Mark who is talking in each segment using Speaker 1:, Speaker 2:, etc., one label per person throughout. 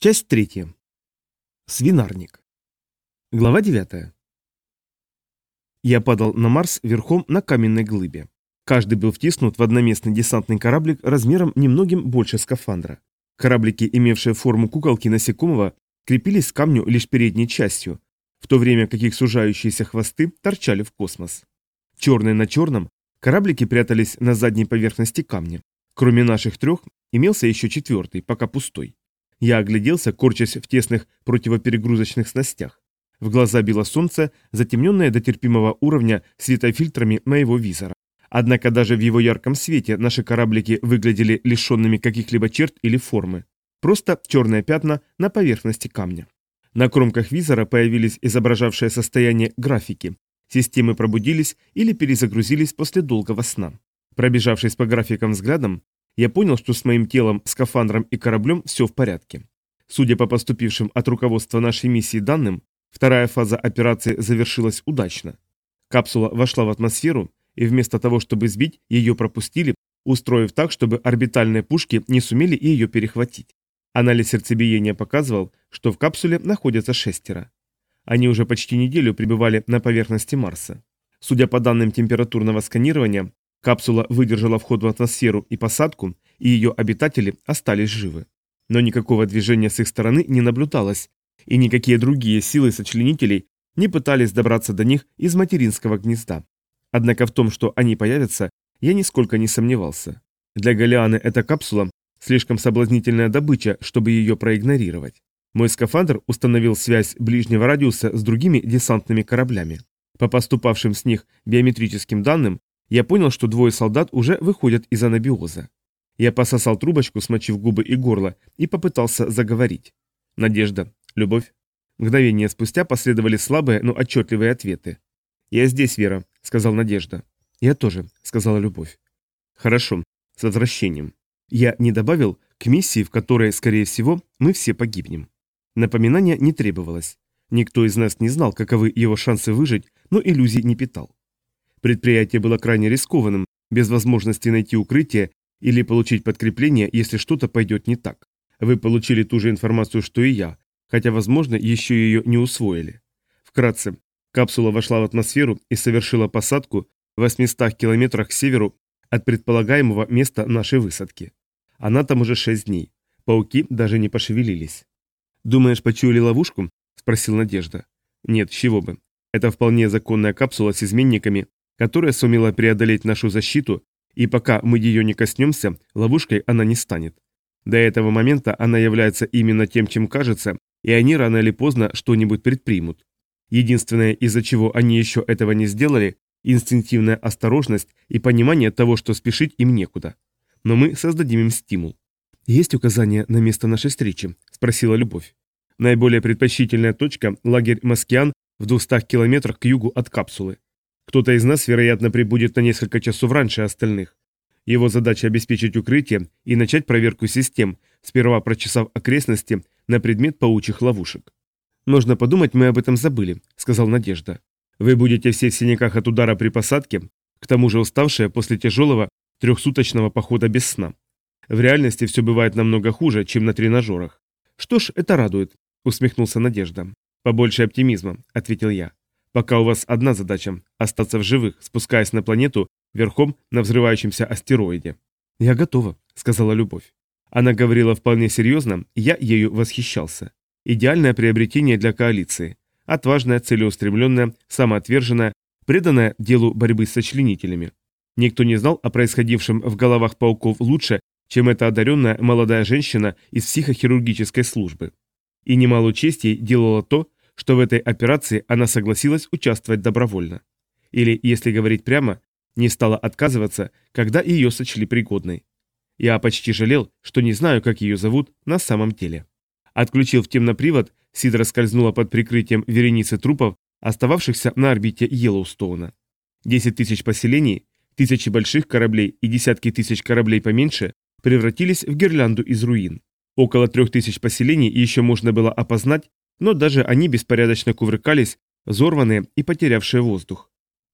Speaker 1: Часть третья. Свинарник. Глава 9. Я падал на Марс верхом на каменной глыбе. Каждый был втиснут в одноместный десантный кораблик размером немногим больше скафандра. Кораблики, имевшие форму куколки насекомого, крепились к камню лишь передней частью, в то время как их сужающиеся хвосты торчали в космос. Черные на черном, кораблики прятались на задней поверхности камня. Кроме наших трех, имелся еще четвертый, пока пустой. Я огляделся, корчась в тесных противоперегрузочных снастях. В глаза било солнце, затемненное до терпимого уровня светофильтрами моего визора. Однако даже в его ярком свете наши кораблики выглядели лишенными каких-либо черт или формы. Просто черные пятна на поверхности камня. На кромках визора появились изображавшие состояние графики. Системы пробудились или перезагрузились после долгого сна. Пробежавшись по графикам взглядом, я понял, что с моим телом, скафандром и кораблем все в порядке. Судя по поступившим от руководства нашей миссии данным, вторая фаза операции завершилась удачно. Капсула вошла в атмосферу, и вместо того, чтобы сбить, ее пропустили, устроив так, чтобы орбитальные пушки не сумели ее перехватить. Анализ сердцебиения показывал, что в капсуле находятся шестеро. Они уже почти неделю пребывали на поверхности Марса. Судя по данным температурного сканирования, Капсула выдержала вход в атмосферу и посадку, и ее обитатели остались живы. Но никакого движения с их стороны не наблюдалось, и никакие другие силы сочленителей не пытались добраться до них из материнского гнезда. Однако в том, что они появятся, я нисколько не сомневался. Для Галианы эта капсула слишком соблазнительная добыча, чтобы ее проигнорировать. Мой скафандр установил связь ближнего радиуса с другими десантными кораблями. По поступавшим с них биометрическим данным, я понял, что двое солдат уже выходят из анабиоза. Я пососал трубочку, смочив губы и горло, и попытался заговорить. Надежда, любовь. Мгновение спустя последовали слабые, но отчетливые ответы. «Я здесь, Вера», — сказал Надежда. «Я тоже», — сказала Любовь. «Хорошо, с возвращением. Я не добавил к миссии, в которой, скорее всего, мы все погибнем». Напоминания не требовалось. Никто из нас не знал, каковы его шансы выжить, но иллюзий не питал. Предприятие было крайне рискованным, без возможности найти укрытие или получить подкрепление, если что-то пойдет не так. Вы получили ту же информацию, что и я, хотя, возможно, еще ее не усвоили. Вкратце, капсула вошла в атмосферу и совершила посадку в 800 километрах к северу от предполагаемого места нашей высадки. Она там уже 6 дней. Пауки даже не пошевелились. «Думаешь, почуяли ловушку?» – спросил Надежда. «Нет, чего бы. Это вполне законная капсула с изменниками, которая сумела преодолеть нашу защиту, и пока мы ее не коснемся, ловушкой она не станет. До этого момента она является именно тем, чем кажется, и они рано или поздно что-нибудь предпримут. Единственное, из-за чего они еще этого не сделали, инстинктивная осторожность и понимание того, что спешить им некуда. Но мы создадим им стимул. «Есть указания на место нашей встречи?» – спросила Любовь. Наиболее предпочтительная точка – лагерь Маскиан в 200 километрах к югу от капсулы. Кто-то из нас, вероятно, прибудет на несколько часов раньше остальных. Его задача обеспечить укрытие и начать проверку систем, сперва прочесав окрестности на предмет паучьих ловушек. «Можно подумать, мы об этом забыли», — сказал Надежда. «Вы будете все в синяках от удара при посадке, к тому же уставшие после тяжелого трехсуточного похода без сна. В реальности все бывает намного хуже, чем на тренажерах. Что ж, это радует», — усмехнулся Надежда. «Побольше оптимизма», — ответил я. Пока у вас одна задача – остаться в живых, спускаясь на планету верхом на взрывающемся астероиде. «Я готова», – сказала Любовь. Она говорила вполне серьезно, и я ею восхищался. Идеальное приобретение для коалиции. Отважная, целеустремленная, самоотверженная, преданная делу борьбы с сочленителями. Никто не знал о происходившем в головах пауков лучше, чем эта одаренная молодая женщина из психохирургической службы. И немало чести делала то, что в этой операции она согласилась участвовать добровольно. Или, если говорить прямо, не стала отказываться, когда ее сочли пригодной. Я почти жалел, что не знаю, как ее зовут на самом деле. Отключив темнопривод, Сидра скользнула под прикрытием вереницы трупов, остававшихся на орбите Йеллоустоуна. Десять тысяч поселений, тысячи больших кораблей и десятки тысяч кораблей поменьше превратились в гирлянду из руин. Около трех тысяч поселений еще можно было опознать но даже они беспорядочно кувыркались, взорванные и потерявшие воздух.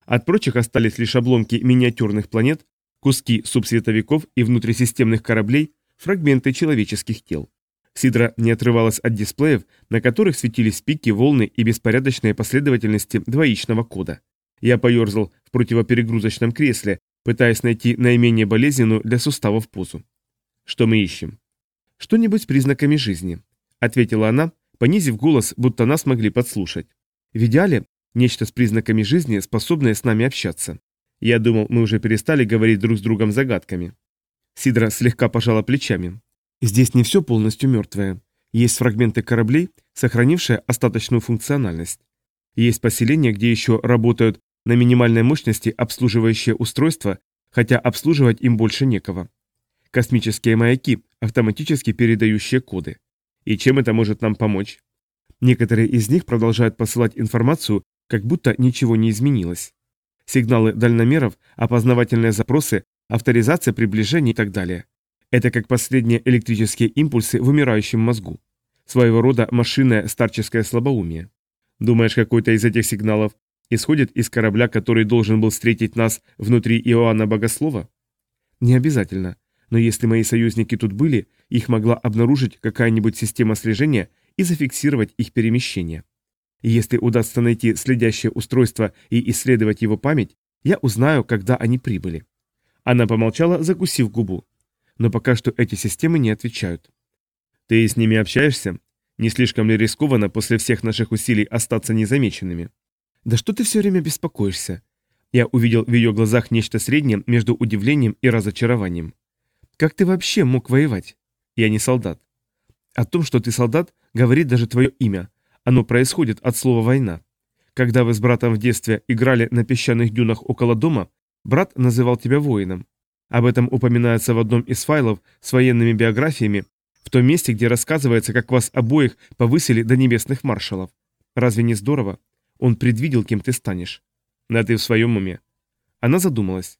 Speaker 1: От прочих остались лишь обломки миниатюрных планет, куски субсветовиков и внутрисистемных кораблей, фрагменты человеческих тел. Сидра не отрывалась от дисплеев, на которых светились пики, волны и беспорядочные последовательности двоичного кода. Я поерзал в противоперегрузочном кресле, пытаясь найти наименее болезненную для суставов позу. «Что мы ищем?» «Что-нибудь с признаками жизни», — ответила она, понизив голос, будто нас могли подслушать. «В идеале нечто с признаками жизни, способное с нами общаться. Я думал, мы уже перестали говорить друг с другом загадками». Сидра слегка пожала плечами. Здесь не все полностью мертвое. Есть фрагменты кораблей, сохранившие остаточную функциональность. Есть поселения, где еще работают на минимальной мощности обслуживающие устройства, хотя обслуживать им больше некого. Космические маяки, автоматически передающие коды. И чем это может нам помочь? Некоторые из них продолжают посылать информацию, как будто ничего не изменилось. Сигналы дальномеров, опознавательные запросы, авторизация приближения и так далее. Это как последние электрические импульсы в умирающем мозгу. Своего рода машинное старческое слабоумие. Думаешь, какой-то из этих сигналов исходит из корабля, который должен был встретить нас внутри Иоанна Богослова? Не обязательно. Но если мои союзники тут были, их могла обнаружить какая-нибудь система слежения и зафиксировать их перемещение. И если удастся найти следящее устройство и исследовать его память, я узнаю, когда они прибыли. Она помолчала, закусив губу но пока что эти системы не отвечают. Ты с ними общаешься? Не слишком ли рискованно после всех наших усилий остаться незамеченными? Да что ты все время беспокоишься? Я увидел в ее глазах нечто среднее между удивлением и разочарованием. Как ты вообще мог воевать? Я не солдат. О том, что ты солдат, говорит даже твое имя. Оно происходит от слова «война». Когда вы с братом в детстве играли на песчаных дюнах около дома, брат называл тебя воином. Об этом упоминается в одном из файлов с военными биографиями, в том месте, где рассказывается, как вас обоих повысили до небесных маршалов. Разве не здорово? Он предвидел, кем ты станешь. Да ты в своем уме. Она задумалась.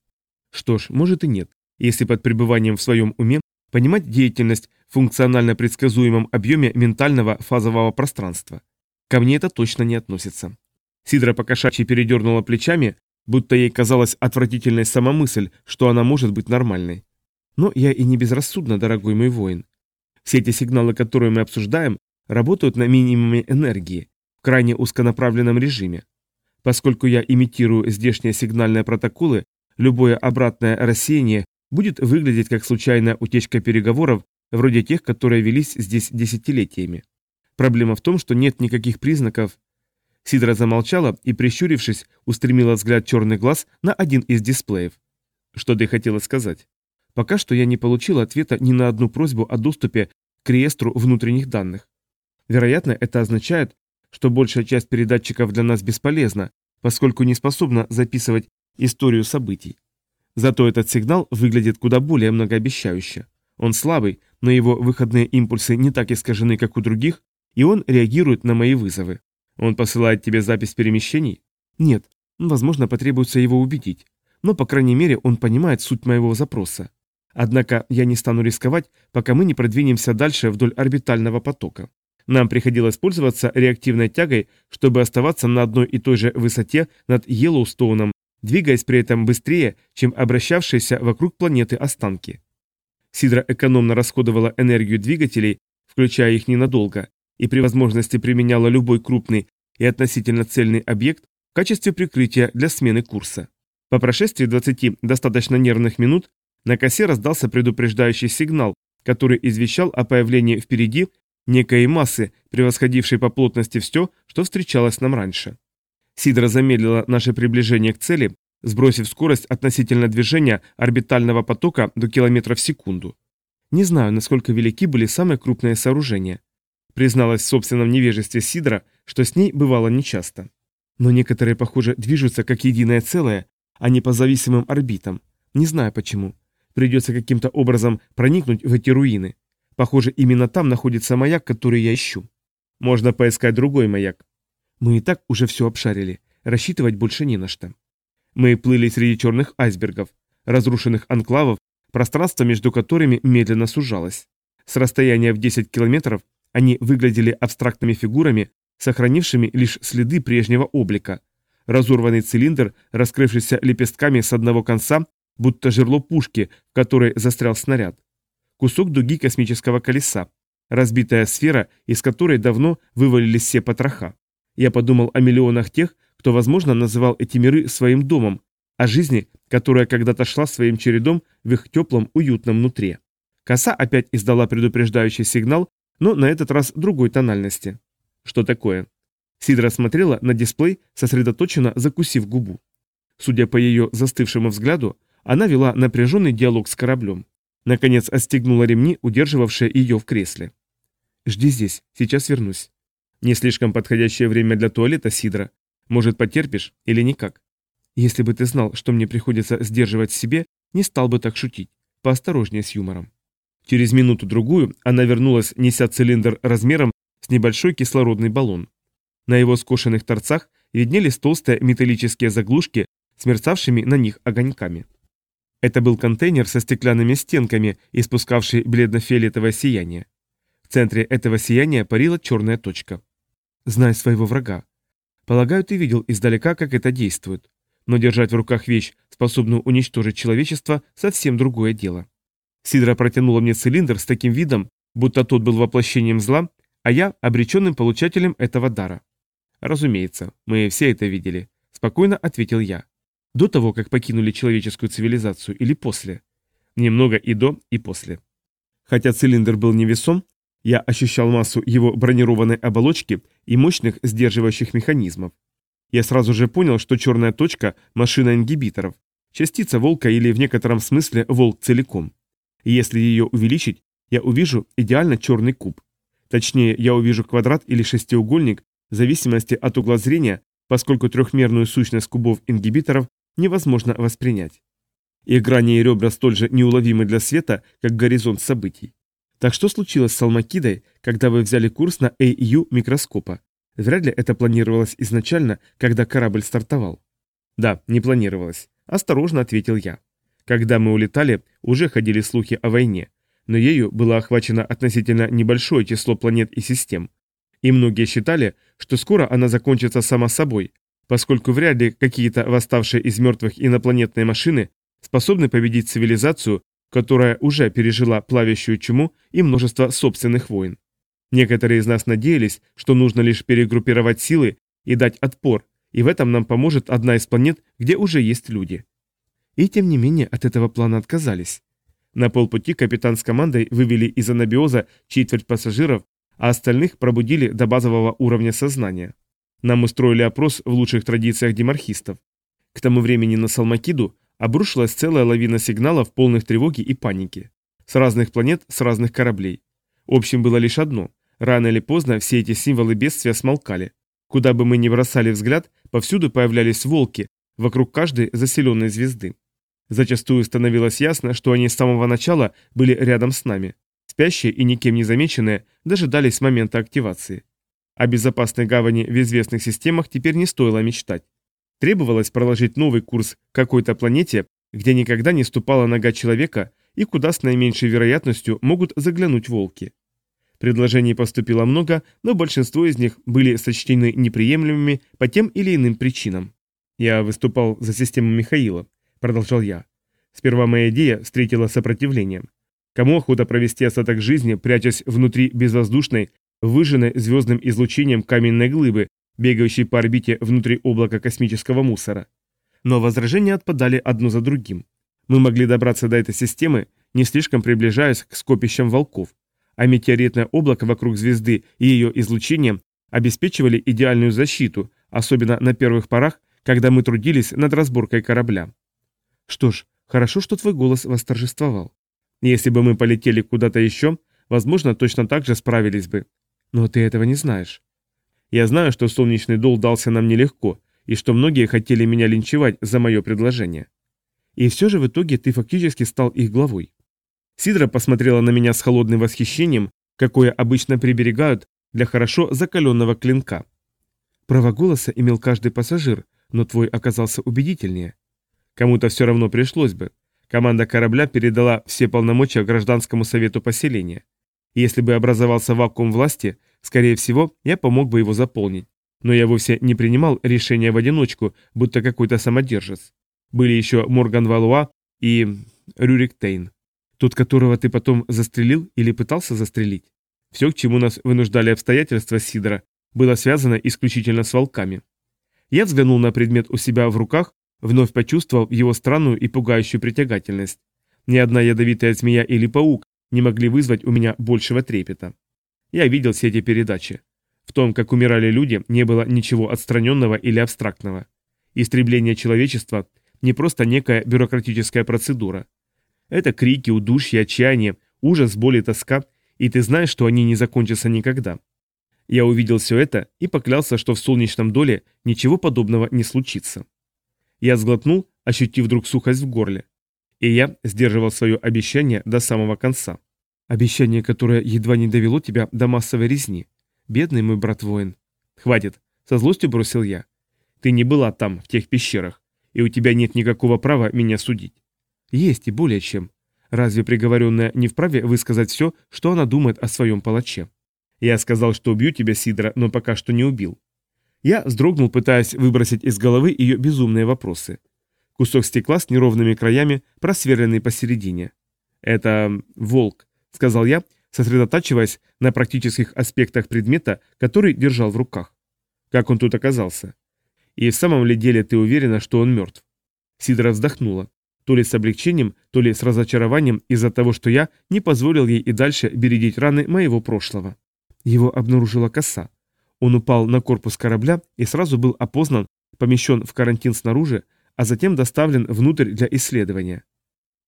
Speaker 1: Что ж, может и нет, если под пребыванием в своем уме понимать деятельность в функционально предсказуемом объеме ментального фазового пространства. Ко мне это точно не относится. Сидра покошачьи передернула плечами, будто ей казалась отвратительной сама мысль, что она может быть нормальной. Но я и не безрассудна, дорогой мой воин. Все эти сигналы, которые мы обсуждаем, работают на минимуме энергии, в крайне узконаправленном режиме. Поскольку я имитирую здешние сигнальные протоколы, любое обратное рассеяние будет выглядеть как случайная утечка переговоров, вроде тех, которые велись здесь десятилетиями. Проблема в том, что нет никаких признаков Сидра замолчала и, прищурившись, устремила взгляд черный глаз на один из дисплеев. «Что ты хотела сказать?» «Пока что я не получил ответа ни на одну просьбу о доступе к реестру внутренних данных. Вероятно, это означает, что большая часть передатчиков для нас бесполезна, поскольку не способна записывать историю событий. Зато этот сигнал выглядит куда более многообещающе. Он слабый, но его выходные импульсы не так искажены, как у других, и он реагирует на мои вызовы. Он посылает тебе запись перемещений? Нет. Возможно, потребуется его убедить. Но, по крайней мере, он понимает суть моего запроса. Однако я не стану рисковать, пока мы не продвинемся дальше вдоль орбитального потока. Нам приходилось пользоваться реактивной тягой, чтобы оставаться на одной и той же высоте над Йеллоустоуном, двигаясь при этом быстрее, чем обращавшиеся вокруг планеты останки. Сидра экономно расходовала энергию двигателей, включая их ненадолго, и при возможности применяла любой крупный и относительно цельный объект в качестве прикрытия для смены курса. По прошествии 20 достаточно нервных минут на косе раздался предупреждающий сигнал, который извещал о появлении впереди некой массы, превосходившей по плотности все, что встречалось нам раньше. Сидра замедлила наше приближение к цели, сбросив скорость относительно движения орбитального потока до километров в секунду. Не знаю, насколько велики были самые крупные сооружения. Призналась в собственном невежестве Сидра, что с ней бывало нечасто. Но некоторые, похоже, движутся как единое целое, а не по зависимым орбитам. Не знаю почему. Придется каким-то образом проникнуть в эти руины. Похоже, именно там находится маяк, который я ищу. Можно поискать другой маяк. Мы и так уже все обшарили. Рассчитывать больше не на что. Мы плыли среди черных айсбергов, разрушенных анклавов, пространство между которыми медленно сужалось. С расстояния в 10 километров они выглядели абстрактными фигурами, сохранившими лишь следы прежнего облика. Разорванный цилиндр, раскрывшийся лепестками с одного конца, будто жерло пушки, в которой застрял снаряд. Кусок дуги космического колеса. разбитая сфера, из которой давно вывалились все потроха. Я подумал о миллионах тех, кто, возможно, называл эти миры своим домом, о жизни, которая когда-то шла своим чередом в их теплом, уютном нутре. Коса опять издала предупреждающий сигнал, но на этот раз другой тональности. Что такое? Сидра смотрела на дисплей, сосредоточенно закусив губу. Судя по ее застывшему взгляду, она вела напряженный диалог с кораблем. Наконец отстегнула ремни, удерживавшие ее в кресле. «Жди здесь, сейчас вернусь». «Не слишком подходящее время для туалета, Сидра. Может, потерпишь или никак?» «Если бы ты знал, что мне приходится сдерживать в себе, не стал бы так шутить. Поосторожнее с юмором». Через минуту-другую она вернулась, неся цилиндр размером с небольшой кислородный баллон. На его скошенных торцах виднелись толстые металлические заглушки с мерцавшими на них огоньками. Это был контейнер со стеклянными стенками, испускавший бледно-фиолетовое сияние. В центре этого сияния парила черная точка. Знай своего врага. Полагаю, ты видел издалека, как это действует. Но держать в руках вещь, способную уничтожить человечество, совсем другое дело. Сидра протянула мне цилиндр с таким видом, будто тот был воплощением зла, а я обреченным получателем этого дара. Разумеется, мы все это видели, спокойно ответил я. До того, как покинули человеческую цивилизацию или после? Немного и до, и после. Хотя цилиндр был невесом, я ощущал массу его бронированной оболочки и мощных сдерживающих механизмов. Я сразу же понял, что черная точка – машина ингибиторов, частица волка или в некотором смысле волк целиком. И если ее увеличить, я увижу идеально черный куб. Точнее, я увижу квадрат или шестиугольник в зависимости от угла зрения, поскольку трехмерную сущность кубов ингибиторов невозможно воспринять. Их грани и ребра столь же неуловимы для света, как горизонт событий. Так что случилось с Алмакидой, когда вы взяли курс на AU микроскопа? Вряд ли это планировалось изначально, когда корабль стартовал. Да, не планировалось. Осторожно ответил я. Когда мы улетали, уже ходили слухи о войне, но ею было охвачено относительно небольшое число планет и систем. И многие считали, что скоро она закончится сама собой, поскольку вряд ли какие-то восставшие из мертвых инопланетные машины способны победить цивилизацию, которая уже пережила плавящую чуму и множество собственных войн. Некоторые из нас надеялись, что нужно лишь перегруппировать силы и дать отпор, и в этом нам поможет одна из планет, где уже есть люди. И тем не менее от этого плана отказались. На полпути капитан с командой вывели из анабиоза четверть пассажиров, а остальных пробудили до базового уровня сознания. Нам устроили опрос в лучших традициях демархистов. К тому времени на Салмакиду обрушилась целая лавина сигналов полных тревоги и паники. С разных планет, с разных кораблей. Общим было лишь одно. Рано или поздно все эти символы бедствия смолкали. Куда бы мы ни бросали взгляд, повсюду появлялись волки, вокруг каждой заселенной звезды. Зачастую становилось ясно, что они с самого начала были рядом с нами. Спящие и никем не замеченные дожидались момента активации. О безопасной гавани в известных системах теперь не стоило мечтать. Требовалось проложить новый курс какой-то планете, где никогда не ступала нога человека и куда с наименьшей вероятностью могут заглянуть волки. Предложений поступило много, но большинство из них были сочтены неприемлемыми по тем или иным причинам. Я выступал за систему Михаила продолжал я. Сперва моя идея встретила сопротивление. Кому охота провести остаток жизни, прячась внутри безвоздушной, выжженной звездным излучением каменной глыбы, бегающей по орбите внутри облака космического мусора? Но возражения отпадали одно за другим. Мы могли добраться до этой системы, не слишком приближаясь к скопищам волков, а метеоритное облако вокруг звезды и ее излучение обеспечивали идеальную защиту, особенно на первых порах, когда мы трудились над разборкой корабля. Что ж, хорошо, что твой голос восторжествовал. Если бы мы полетели куда-то еще, возможно, точно так же справились бы. Но ты этого не знаешь. Я знаю, что солнечный дол дался нам нелегко, и что многие хотели меня линчевать за мое предложение. И все же в итоге ты фактически стал их главой. Сидра посмотрела на меня с холодным восхищением, какое обычно приберегают для хорошо закаленного клинка. Право голоса имел каждый пассажир, но твой оказался убедительнее. Кому-то все равно пришлось бы. Команда корабля передала все полномочия гражданскому совету поселения. Если бы образовался вакуум власти, скорее всего, я помог бы его заполнить. Но я вовсе не принимал решения в одиночку, будто какой-то самодержец. Были еще Морган Валуа и Рюрик Тейн. Тот, которого ты потом застрелил или пытался застрелить. Все, к чему нас вынуждали обстоятельства Сидора, было связано исключительно с волками. Я взглянул на предмет у себя в руках, вновь почувствовал его странную и пугающую притягательность. Ни одна ядовитая змея или паук не могли вызвать у меня большего трепета. Я видел все эти передачи. В том, как умирали люди, не было ничего отстраненного или абстрактного. Истребление человечества – не просто некая бюрократическая процедура. Это крики, удушье, отчаяние, ужас, боль и тоска, и ты знаешь, что они не закончатся никогда. Я увидел все это и поклялся, что в солнечном доле ничего подобного не случится. Я сглотнул, ощутив вдруг сухость в горле. И я сдерживал свое обещание до самого конца. Обещание, которое едва не довело тебя до массовой резни. Бедный мой брат-воин. Хватит, со злостью бросил я. Ты не была там, в тех пещерах, и у тебя нет никакого права меня судить. Есть и более чем. Разве приговоренная не вправе высказать все, что она думает о своем палаче? Я сказал, что убью тебя, Сидра, но пока что не убил. Я вздрогнул, пытаясь выбросить из головы ее безумные вопросы. Кусок стекла с неровными краями, просверленный посередине. «Это волк», — сказал я, сосредотачиваясь на практических аспектах предмета, который держал в руках. Как он тут оказался? И в самом ли деле ты уверена, что он мертв?» Сидра вздохнула, то ли с облегчением, то ли с разочарованием из-за того, что я не позволил ей и дальше бередить раны моего прошлого. Его обнаружила коса. Он упал на корпус корабля и сразу был опознан, помещен в карантин снаружи, а затем доставлен внутрь для исследования.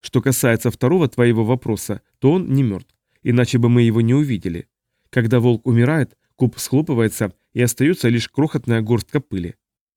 Speaker 1: Что касается второго твоего вопроса, то он не мертв, иначе бы мы его не увидели. Когда волк умирает, куб схлопывается и остается лишь крохотная горстка пыли.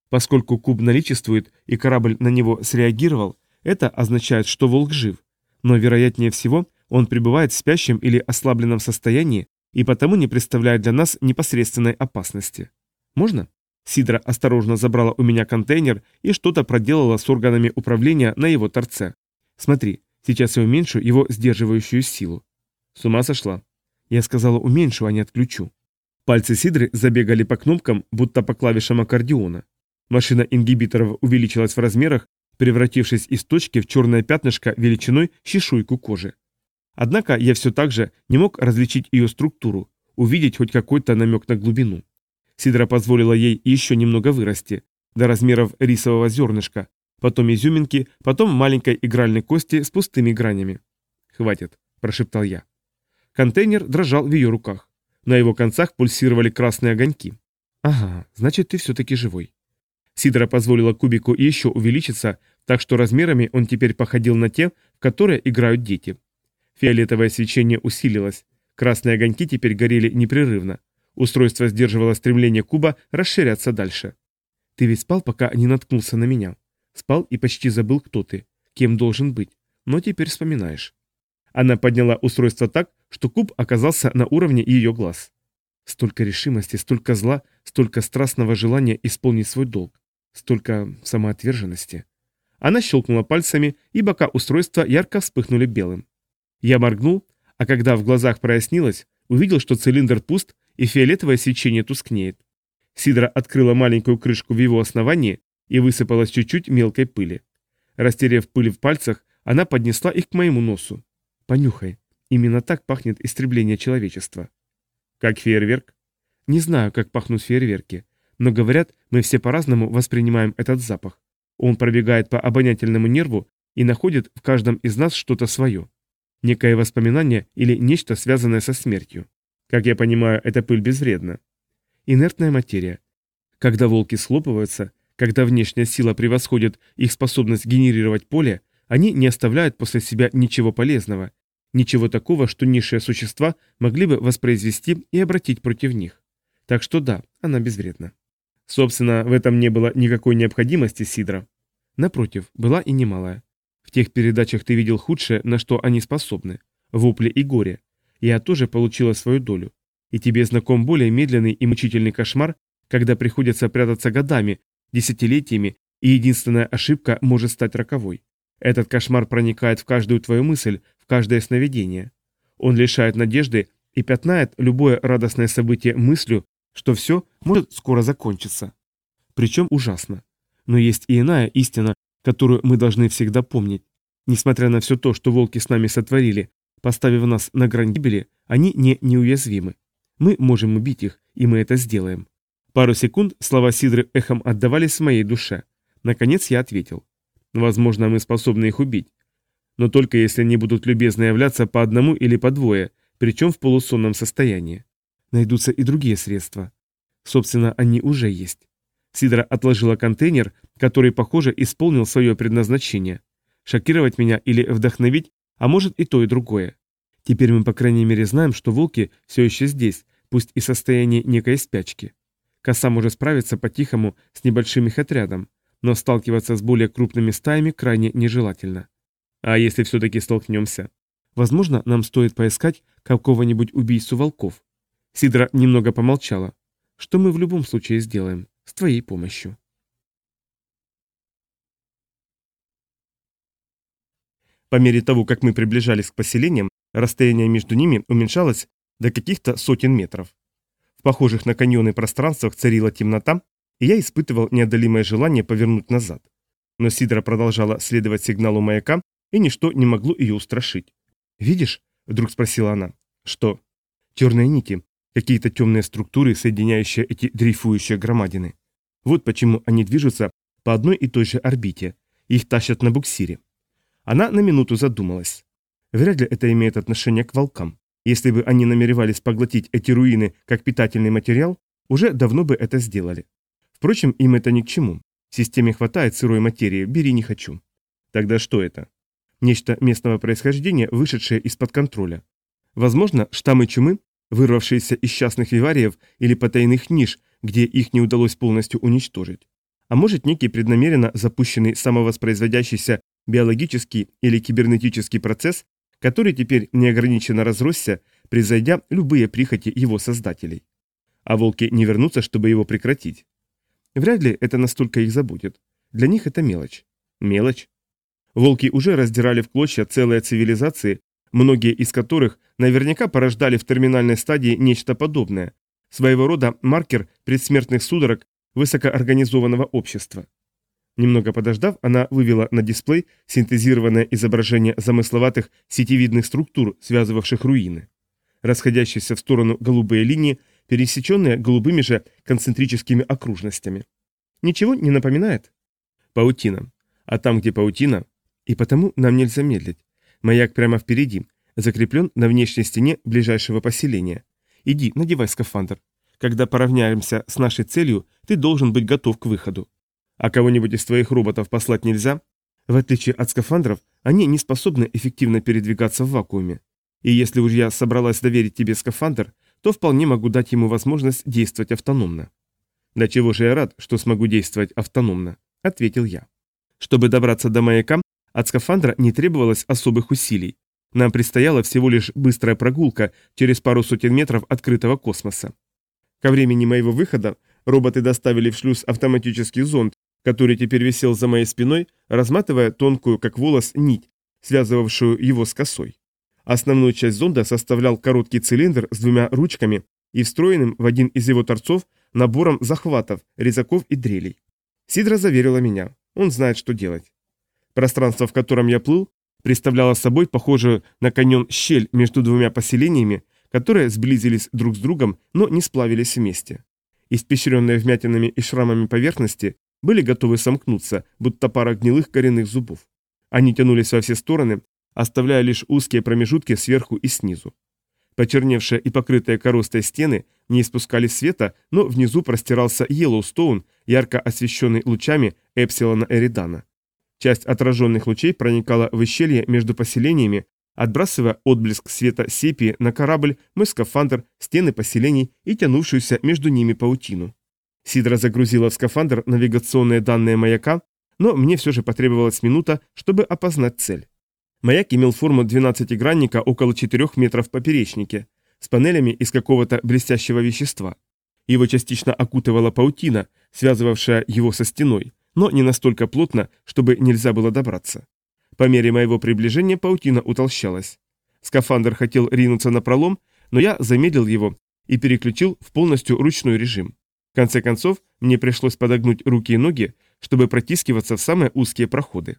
Speaker 1: Поскольку куб наличествует и корабль на него среагировал, это означает, что волк жив. Но вероятнее всего он пребывает в спящем или ослабленном состоянии и потому не представляет для нас непосредственной опасности. Можно? Сидра осторожно забрала у меня контейнер и что-то проделала с органами управления на его торце. Смотри, сейчас я уменьшу его сдерживающую силу. С ума сошла. Я сказала уменьшу, а не отключу. Пальцы Сидры забегали по кнопкам, будто по клавишам аккордеона. Машина ингибиторов увеличилась в размерах, превратившись из точки в черное пятнышко величиной чешуйку кожи. Однако я все так же не мог различить ее структуру, увидеть хоть какой-то намек на глубину. Сидра позволила ей еще немного вырасти, до размеров рисового зернышка, потом изюминки, потом маленькой игральной кости с пустыми гранями. «Хватит», – прошептал я. Контейнер дрожал в ее руках. На его концах пульсировали красные огоньки. «Ага, значит, ты все-таки живой». Сидра позволила кубику еще увеличиться, так что размерами он теперь походил на те, в которые играют дети. Фиолетовое свечение усилилось, красные огоньки теперь горели непрерывно. Устройство сдерживало стремление куба расширяться дальше. «Ты ведь спал, пока не наткнулся на меня. Спал и почти забыл, кто ты, кем должен быть, но теперь вспоминаешь». Она подняла устройство так, что куб оказался на уровне ее глаз. Столько решимости, столько зла, столько страстного желания исполнить свой долг. Столько самоотверженности. Она щелкнула пальцами, и бока устройства ярко вспыхнули белым. Я моргнул, а когда в глазах прояснилось, увидел, что цилиндр пуст и фиолетовое свечение тускнеет. Сидра открыла маленькую крышку в его основании и высыпалась чуть-чуть мелкой пыли. Растерев пыль в пальцах, она поднесла их к моему носу. «Понюхай. Именно так пахнет истребление человечества». «Как фейерверк?» «Не знаю, как пахнут фейерверки. Но говорят, мы все по-разному воспринимаем этот запах. Он пробегает по обонятельному нерву и находит в каждом из нас что-то свое. Некое воспоминание или нечто, связанное со смертью. Как я понимаю, эта пыль безвредна. Инертная материя. Когда волки схлопываются, когда внешняя сила превосходит их способность генерировать поле, они не оставляют после себя ничего полезного, ничего такого, что низшие существа могли бы воспроизвести и обратить против них. Так что да, она безвредна. Собственно, в этом не было никакой необходимости, Сидра. Напротив, была и немалая. В тех передачах ты видел худшее, на что они способны. Вопли и горе. Я тоже получила свою долю. И тебе знаком более медленный и мучительный кошмар, когда приходится прятаться годами, десятилетиями, и единственная ошибка может стать роковой. Этот кошмар проникает в каждую твою мысль, в каждое сновидение. Он лишает надежды и пятнает любое радостное событие мыслью, что все может скоро закончиться. Причем ужасно. Но есть и иная истина, которую мы должны всегда помнить. Несмотря на все то, что волки с нами сотворили, поставив нас на грань гибели, они не неуязвимы. Мы можем убить их, и мы это сделаем. Пару секунд слова Сидры эхом отдавались в моей душе. Наконец я ответил. Возможно, мы способны их убить. Но только если они будут любезно являться по одному или по двое, причем в полусонном состоянии. Найдутся и другие средства. Собственно, они уже есть. Сидра отложила контейнер, который, похоже, исполнил свое предназначение. Шокировать меня или вдохновить, а может и то, и другое. Теперь мы, по крайней мере, знаем, что волки все еще здесь, пусть и в состоянии некой спячки. Коса может справиться по-тихому с небольшим их отрядом, но сталкиваться с более крупными стаями крайне нежелательно. А если все-таки столкнемся? Возможно, нам стоит поискать какого-нибудь убийцу волков. Сидра немного помолчала. Что мы в любом случае сделаем, с твоей помощью. По мере того, как мы приближались к поселениям, расстояние между ними уменьшалось до каких-то сотен метров. В похожих на каньоны пространствах царила темнота, и я испытывал неодолимое желание повернуть назад. Но Сидра продолжала следовать сигналу маяка, и ничто не могло ее устрашить. «Видишь?» – вдруг спросила она. «Что?» «Черные нити, какие-то темные структуры, соединяющие эти дрейфующие громадины. Вот почему они движутся по одной и той же орбите. Их тащат на буксире». Она на минуту задумалась. Вряд ли это имеет отношение к волкам. Если бы они намеревались поглотить эти руины как питательный материал, уже давно бы это сделали. Впрочем, им это ни к чему. В системе хватает сырой материи, бери не хочу. Тогда что это? Нечто местного происхождения, вышедшее из-под контроля. Возможно, штаммы чумы, вырвавшиеся из частных вивариев или потайных ниш, где их не удалось полностью уничтожить. А может, некий преднамеренно запущенный самовоспроизводящийся биологический или кибернетический процесс, который теперь неограниченно разросся, превзойдя любые прихоти его создателей. А волки не вернутся, чтобы его прекратить. Вряд ли это настолько их заботит. Для них это мелочь. Мелочь. Волки уже раздирали в клочья целые цивилизации, многие из которых наверняка порождали в терминальной стадии нечто подобное, своего рода маркер предсмертных судорог высокоорганизованного общества. Немного подождав, она вывела на дисплей синтезированное изображение замысловатых сетевидных структур, связывавших руины. Расходящиеся в сторону голубые линии, пересеченные голубыми же концентрическими окружностями. Ничего не напоминает? Паутина. А там, где паутина, и потому нам нельзя медлить. Маяк прямо впереди, закреплен на внешней стене ближайшего поселения. Иди, надевай скафандр. Когда поравняемся с нашей целью, ты должен быть готов к выходу. А кого-нибудь из твоих роботов послать нельзя? В отличие от скафандров, они не способны эффективно передвигаться в вакууме. И если уж я собралась доверить тебе скафандр, то вполне могу дать ему возможность действовать автономно. «Да чего же я рад, что смогу действовать автономно», — ответил я. Чтобы добраться до маяка, от скафандра не требовалось особых усилий. Нам предстояла всего лишь быстрая прогулка через пару сотен метров открытого космоса. Ко времени моего выхода роботы доставили в шлюз автоматический зонд, который теперь висел за моей спиной, разматывая тонкую, как волос, нить, связывавшую его с косой. Основную часть зонда составлял короткий цилиндр с двумя ручками и встроенным в один из его торцов набором захватов, резаков и дрелей. Сидра заверила меня. Он знает, что делать. Пространство, в котором я плыл, представляло собой похожую на каньон щель между двумя поселениями, которые сблизились друг с другом, но не сплавились вместе. Испещренные вмятинами и шрамами поверхности были готовы сомкнуться, будто пара гнилых коренных зубов. Они тянулись во все стороны, оставляя лишь узкие промежутки сверху и снизу. Почерневшие и покрытые коростой стены не испускали света, но внизу простирался Йеллоустоун, ярко освещенный лучами Эпсилона Эридана. Часть отраженных лучей проникала в ущелье между поселениями, отбрасывая отблеск света сепии на корабль, мой скафандр, стены поселений и тянувшуюся между ними паутину. Сидра загрузила в скафандр навигационные данные маяка, но мне все же потребовалась минута, чтобы опознать цель. Маяк имел форму 12-гранника около 4 метров в поперечнике, с панелями из какого-то блестящего вещества. Его частично окутывала паутина, связывавшая его со стеной, но не настолько плотно, чтобы нельзя было добраться. По мере моего приближения паутина утолщалась. Скафандр хотел ринуться на пролом, но я замедлил его и переключил в полностью ручной режим. Конце концов, мне пришлось подогнуть руки и ноги, чтобы протискиваться в самые узкие проходы.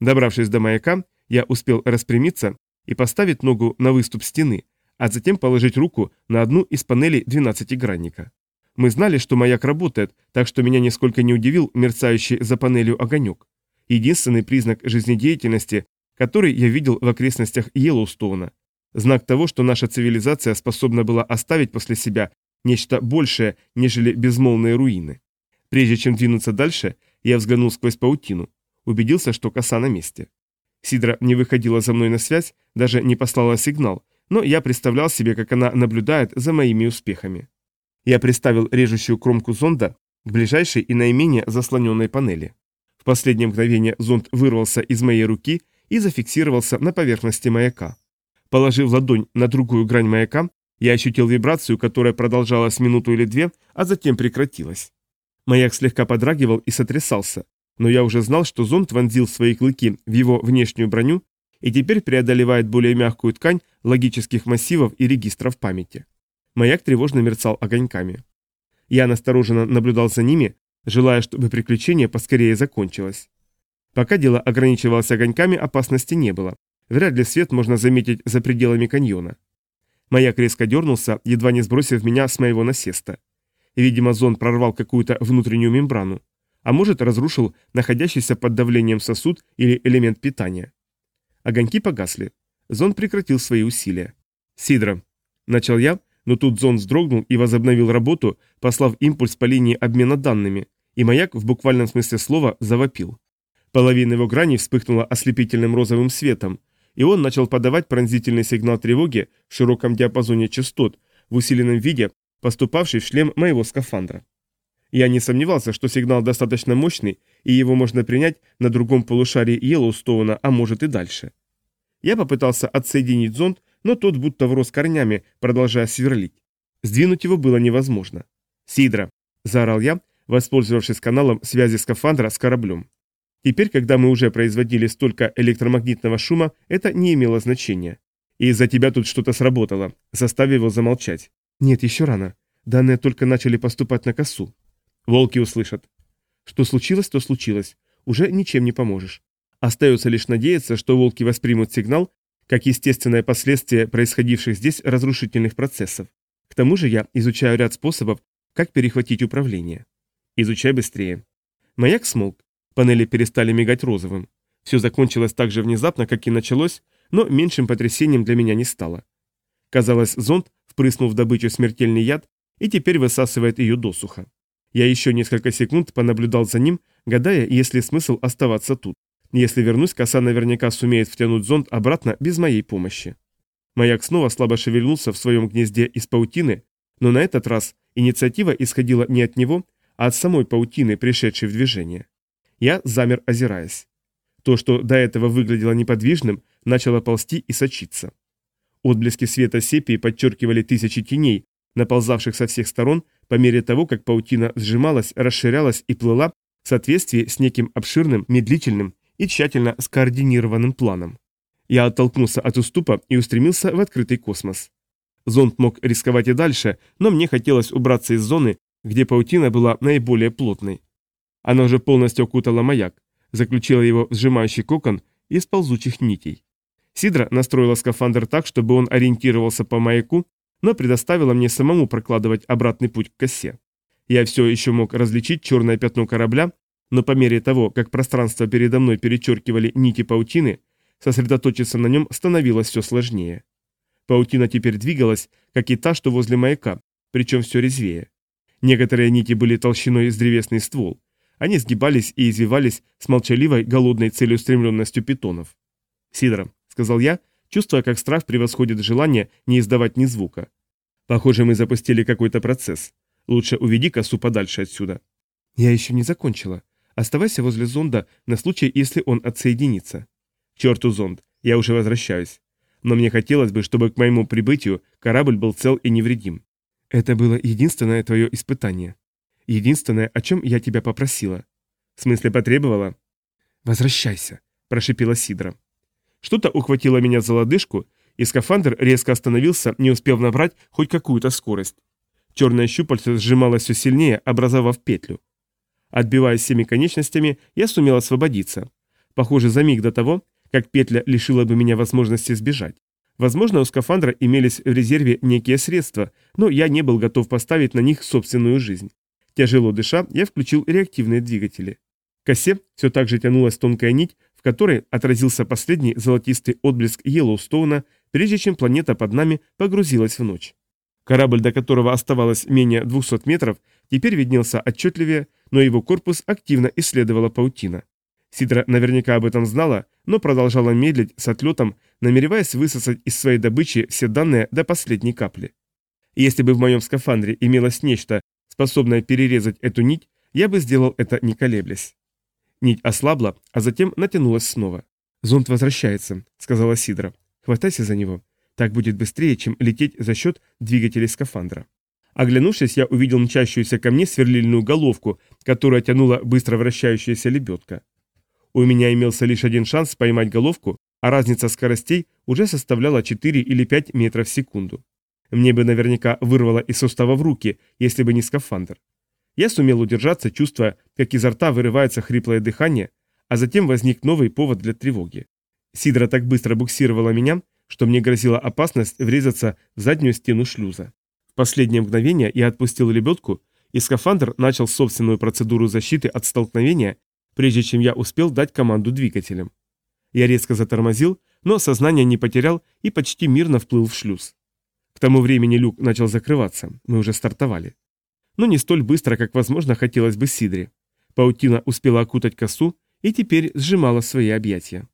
Speaker 1: Добравшись до маяка, я успел распрямиться и поставить ногу на выступ стены, а затем положить руку на одну из панелей двенадцатигранника. Мы знали, что маяк работает, так что меня нисколько не удивил мерцающий за панелью огонек. Единственный признак жизнедеятельности, который я видел в окрестностях Йеллоустоуна. Знак того, что наша цивилизация способна была оставить после себя нечто большее, нежели безмолвные руины. Прежде чем двинуться дальше, я взглянул сквозь паутину. Убедился, что коса на месте. Сидра не выходила за мной на связь, даже не послала сигнал, но я представлял себе, как она наблюдает за моими успехами. Я приставил режущую кромку зонда к ближайшей и наименее заслоненной панели. В последнее мгновение зонд вырвался из моей руки и зафиксировался на поверхности маяка. Положив ладонь на другую грань маяка, я ощутил вибрацию, которая продолжалась минуту или две, а затем прекратилась. Маяк слегка подрагивал и сотрясался, но я уже знал, что зонд вонзил свои клыки в его внешнюю броню и теперь преодолевает более мягкую ткань логических массивов и регистров памяти. Маяк тревожно мерцал огоньками. Я настороженно наблюдал за ними, желая, чтобы приключение поскорее закончилось. Пока дело ограничивалось огоньками, опасности не было. Вряд ли свет можно заметить за пределами каньона. Маяк резко дернулся, едва не сбросив меня с моего насеста. Видимо, зон прорвал какую-то внутреннюю мембрану, а может разрушил находящийся под давлением сосуд или элемент питания. Огоньки погасли. Зон прекратил свои усилия. «Сидра», — начал я, но тут зон вздрогнул и возобновил работу, послав импульс по линии обмена данными, и маяк в буквальном смысле слова завопил. Половина его грани вспыхнула ослепительным розовым светом, и он начал подавать пронзительный сигнал тревоги в широком диапазоне частот, в усиленном виде, поступавший в шлем моего скафандра. Я не сомневался, что сигнал достаточно мощный, и его можно принять на другом полушарии Йеллоустоуна, а может и дальше. Я попытался отсоединить зонд, но тот будто врос корнями, продолжая сверлить. Сдвинуть его было невозможно. «Сидра!» – заорал я, воспользовавшись каналом связи скафандра с кораблем. Теперь, когда мы уже производили столько электромагнитного шума, это не имело значения. И из-за тебя тут что-то сработало, заставив его замолчать. Нет, еще рано. Данные только начали поступать на косу. Волки услышат. Что случилось, то случилось. Уже ничем не поможешь. Остается лишь надеяться, что волки воспримут сигнал как естественное последствие происходивших здесь разрушительных процессов. К тому же я изучаю ряд способов, как перехватить управление. Изучай быстрее. Маяк смолк. Панели перестали мигать розовым. Все закончилось так же внезапно, как и началось, но меньшим потрясением для меня не стало. Казалось, зонд впрыснул в добычу смертельный яд и теперь высасывает ее досуха. Я еще несколько секунд понаблюдал за ним, гадая, есть ли смысл оставаться тут. Если вернусь, коса наверняка сумеет втянуть зонд обратно без моей помощи. Маяк снова слабо шевельнулся в своем гнезде из паутины, но на этот раз инициатива исходила не от него, а от самой паутины, пришедшей в движение. Я замер, озираясь. То, что до этого выглядело неподвижным, начало ползти и сочиться. Отблески света сепии подчеркивали тысячи теней, наползавших со всех сторон по мере того, как паутина сжималась, расширялась и плыла в соответствии с неким обширным, медлительным и тщательно скоординированным планом. Я оттолкнулся от уступа и устремился в открытый космос. Зонд мог рисковать и дальше, но мне хотелось убраться из зоны, где паутина была наиболее плотной. Она уже полностью окутала маяк, заключила его в сжимающий кокон из ползучих нитей. Сидра настроила скафандр так, чтобы он ориентировался по маяку, но предоставила мне самому прокладывать обратный путь к косе. Я все еще мог различить черное пятно корабля, но по мере того, как пространство передо мной перечеркивали нити паутины, сосредоточиться на нем становилось все сложнее. Паутина теперь двигалась, как и та, что возле маяка, причем все резвее. Некоторые нити были толщиной с древесный ствол, они сгибались и извивались с молчаливой, голодной целеустремленностью питонов. «Сидора», — сказал я, чувствуя, как страх превосходит желание не издавать ни звука. «Похоже, мы запустили какой-то процесс. Лучше уведи косу подальше отсюда». «Я еще не закончила. Оставайся возле зонда на случай, если он отсоединится». «К черту зонд, я уже возвращаюсь. Но мне хотелось бы, чтобы к моему прибытию корабль был цел и невредим». «Это было единственное твое испытание». Единственное, о чем я тебя попросила. В смысле потребовала? Возвращайся, прошипела Сидра. Что-то ухватило меня за лодыжку, и скафандр резко остановился, не успев набрать хоть какую-то скорость. Черное щупальце сжималось все сильнее, образовав петлю. Отбиваясь всеми конечностями, я сумел освободиться. Похоже, за миг до того, как петля лишила бы меня возможности сбежать. Возможно, у скафандра имелись в резерве некие средства, но я не был готов поставить на них собственную жизнь. Тяжело дыша, я включил реактивные двигатели. Косе все так же тянулась тонкая нить, в которой отразился последний золотистый отблеск Йеллоустоуна, прежде чем планета под нами погрузилась в ночь. Корабль, до которого оставалось менее 200 метров, теперь виднелся отчетливее, но его корпус активно исследовала паутина. Сидра наверняка об этом знала, но продолжала медлить с отлетом, намереваясь высосать из своей добычи все данные до последней капли. Если бы в моем скафандре имелось нечто, способное перерезать эту нить, я бы сделал это не колеблясь. Нить ослабла, а затем натянулась снова. «Зонд возвращается», — сказала Сидра. «Хватайся за него. Так будет быстрее, чем лететь за счет двигателей скафандра». Оглянувшись, я увидел мчащуюся ко мне сверлильную головку, которая тянула быстро вращающаяся лебедка. У меня имелся лишь один шанс поймать головку, а разница скоростей уже составляла 4 или 5 метров в секунду. Мне бы наверняка вырвало из сустава в руки, если бы не скафандр. Я сумел удержаться, чувствуя, как изо рта вырывается хриплое дыхание, а затем возник новый повод для тревоги. Сидра так быстро буксировала меня, что мне грозила опасность врезаться в заднюю стену шлюза. В последнее мгновение я отпустил лебедку, и скафандр начал собственную процедуру защиты от столкновения прежде чем я успел дать команду двигателям. Я резко затормозил, но сознание не потерял и почти мирно вплыл в шлюз. К тому времени люк начал закрываться, мы уже стартовали. Но не столь быстро, как, возможно, хотелось бы Сидре. Паутина успела окутать косу и теперь сжимала свои объятия.